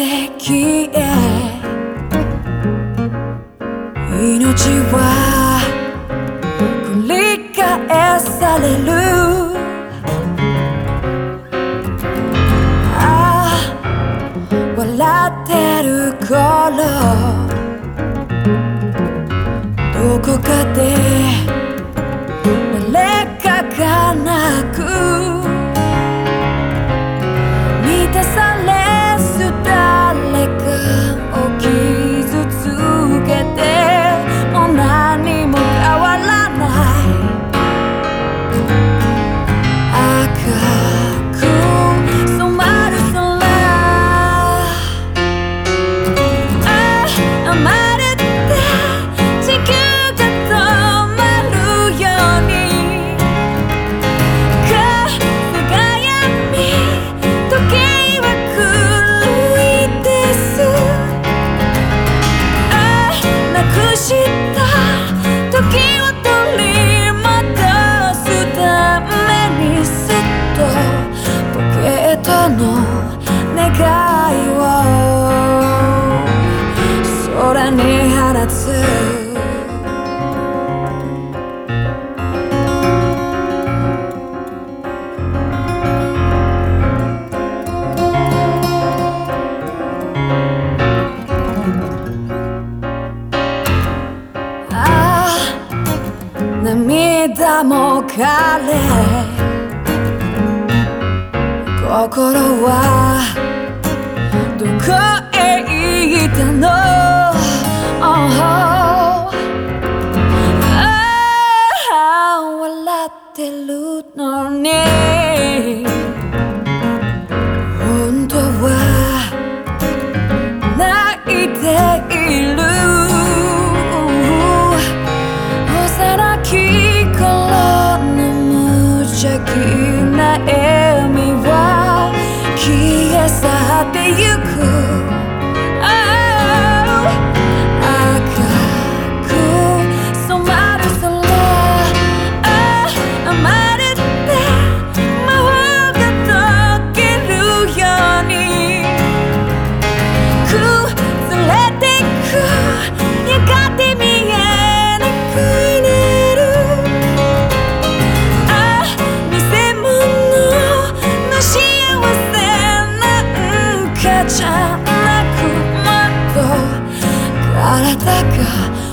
席へ命は繰り返される。ああ笑ってる頃どこかで誰かが泣く。夏。ああ涙も枯れ。心はどこへ行ったの？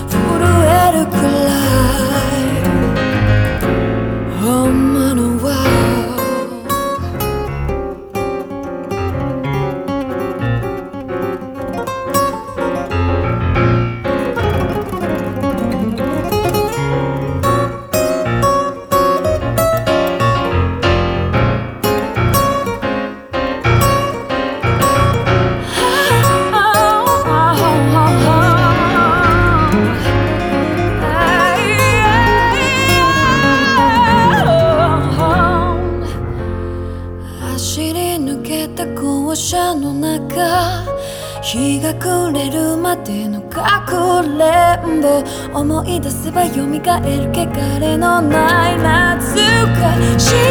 震えるくらいが日が暮れるまでのかくれんぼ思い出せば蘇る汚れのない夏が。